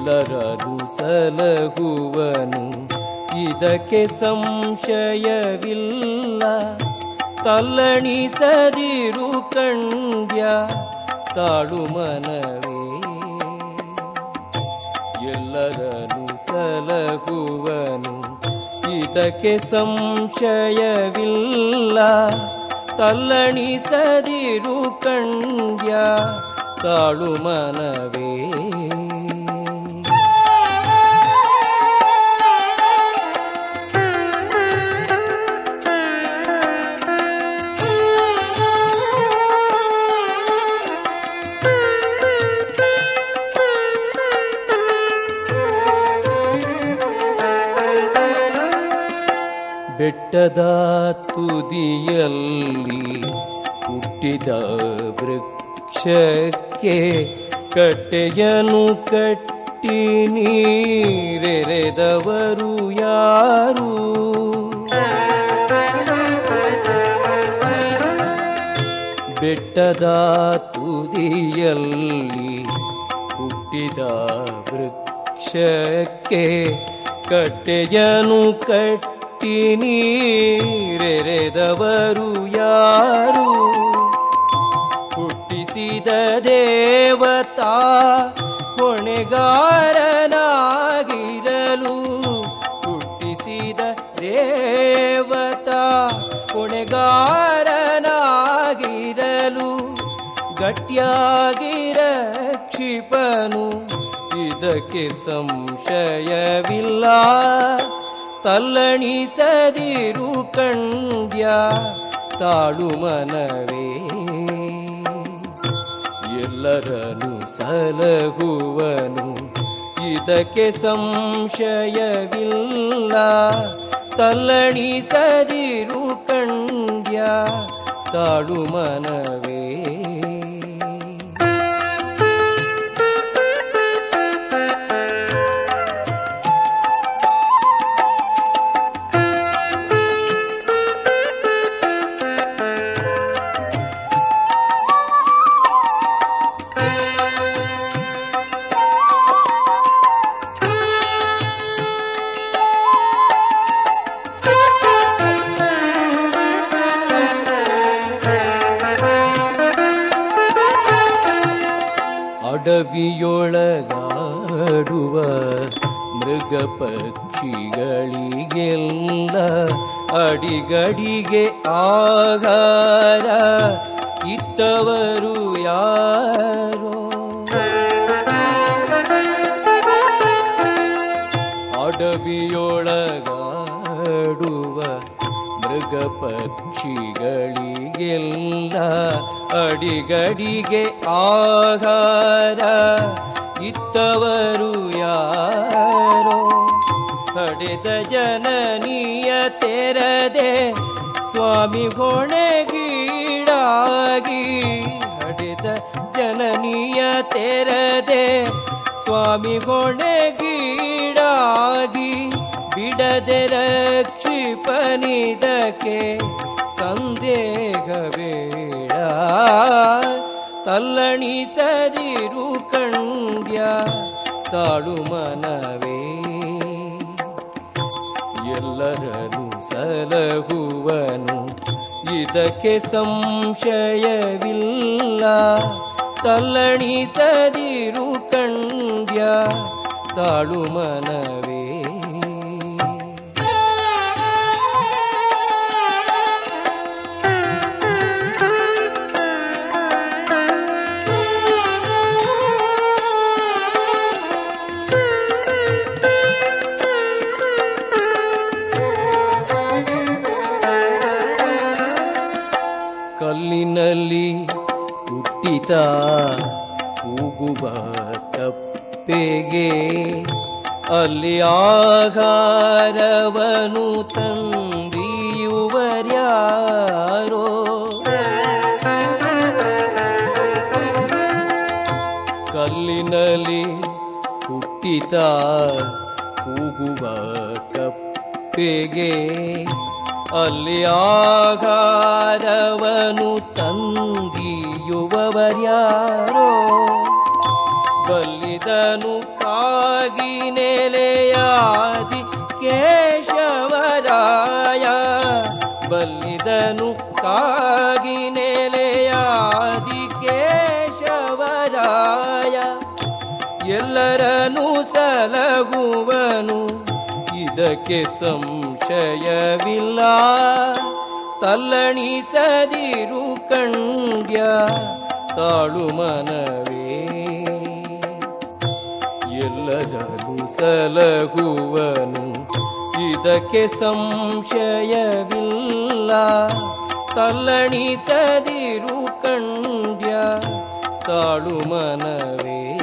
ಎಲ್ಲರದು ಸಲಹುವನು. ಇದಕ್ಕೆ ಸಂಶಯವಿಲ್ಲ. ತಲ್ಲಣಿಸದಿರು ಕಂಡ್ಯ ತಾಳು ಮನವೇ ಎಲ್ಲರನು ಸಲಹುವನು. ಇದಕ್ಕೆ ಸಂಶಯವಿಲ್ಲ. ತಲ್ಲಣಿಸದಿರು ಕಂಡ್ಯ ತಾಳು ಮನವೇ ಬೆಟ್ಟದ ತುದಿಯಲ್ಲಿ ಹುಟ್ಟಿದ ವೃಕ್ಷಕ್ಕೆ ಕಟ್ಟೆಯನು ಕಟ್ಟಿ ನೀರೆರೆದವರು ಯಾರು? ಬೆಟ್ಟದ ತುದಿಯಲ್ಲಿ ಹುಟ್ಟಿದ ವೃಕ್ಷಕ್ಕೆ ಕಟ್ಟೆಯನು ಕಟ್ಟಿ ನೀರೆರೆದವರು ಯಾರು? ಹುಟ್ಟಿಸಿದ ದೇವತಾ ಕೊಣೆಗಾರನಾಗಿರಲು ಹುಟ್ಟಿಸಿದ ದೇವತಾ ಕೊಣೆಗಾರನಾಗಿರಲು ಗಟ್ಟಿಯಾಗಿರ ಕ್ಷಿಪನು ಇದಕ್ಕೆ ಸಂಶಯವಿಲ್ಲ. ತಲ್ಲಣಿಸದಿರು ಕಂಡ್ಯ ತಾಳು ಮನವೇ. ಎಲ್ಲರನು ಸಲಹುವನು ಇದಕ್ಕೆ ಸಂಶಯವಿಲ್ಲ. ತಲ್ಲಣಿಸದಿರು ಕಂಡ್ಯ ತಾಳು ಮನವೇ. ಅಡವಿಯೊಳಗಾಡುವ ಮೃಗ ಪಕ್ಷಿಗಳಿಗೆಲ್ಲ ಅಡಿಗಡಿಗೆ ಆಗಾರ ಇತ್ತವರು ಯಾರೋ? ಅಡವಿಯೊಳಗಾಡುವ ಮೃಗ ಪಕ್ಷಿಗಳಿಗೆಲ್ಲ ಅಡಿಗಡಿಗೆ ಆಹಾರ. ಇತ್ತವರು ಯಾರೋ? ಪಡೆದ ಜನನೀಯ ತೆರದೆ ಸ್ವಾಮಿ ಹೊಣೆಗೀಡಾಗಿ. ಹಡೆದ ಜನನೀಯ ತೆರದೆ ಸ್ವಾಮಿ ಹೊಣೆಗೀಡಾಗಿ. ಬಿಡದೆ ರಕ್ಷಿಪನಿದಕ್ಕೆ ಸಂದೇಹ ಬೇಡ. ತಲ್ಲಣಿಸದಿರು ಕಂಡ್ಯ ತಾಳು ಮನವೇ. ಎಲ್ಲರನು ಸಲಹುವನು, ಇದಕ್ಕೆ ಸಂಶಯವಿಲ್ಲ. ತಲ್ಲಣಿಸದಿರು ಕಂಡ್ಯ ತಾಳು ಮನವೇ. ಹುಟ್ಟಿತ ಕೂಗುವ ತಪ್ಪೆಗೆ ಅಲ್ಲಿ ಆಹಾರವನು ತಂದಿಯುವರ್ಯಾರೋ? ಕಲ್ಲಿನಲ್ಲಿ ಹುಟ್ಟಿತ ಕೂಗುವ ಕಪ್ಪೆಗೆ ಅಲ್ಲಿ ಆಘಾರವನು ತಂದಿಯುವವರ್ಯಾರೋ ಬಲ್ಲಿದನು ಕಾಗಿ ನೆಲೆಯಾದಿ ಕೇಶವರಾಯ. ಬಲ್ಲಿದನು ಕಾಗಿ ನೆಲೆಯಾದಿ ಕೇಶವರಾಯ. ಎಲ್ಲರನು ಸಲಹುವನು ಇದಕ್ಕೆ ಸಂಶಯವಿಲ್ಲ. ತಲ್ಲಣಿಸದಿರು ಕಂಡ್ಯ ತಾಳು ಮನವೇ. ಎಲ್ಲ ಸಲಹುವನು ಇದಕ್ಕೆ ಸಂಶಯವಿಲ್ಲ. ತಲ್ಲಣಿಸದಿರು ಕಂಡ್ಯ ತಾಳು ಮನವೇ.